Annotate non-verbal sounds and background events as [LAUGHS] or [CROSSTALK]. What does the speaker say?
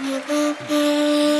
Mm-hmm. [LAUGHS]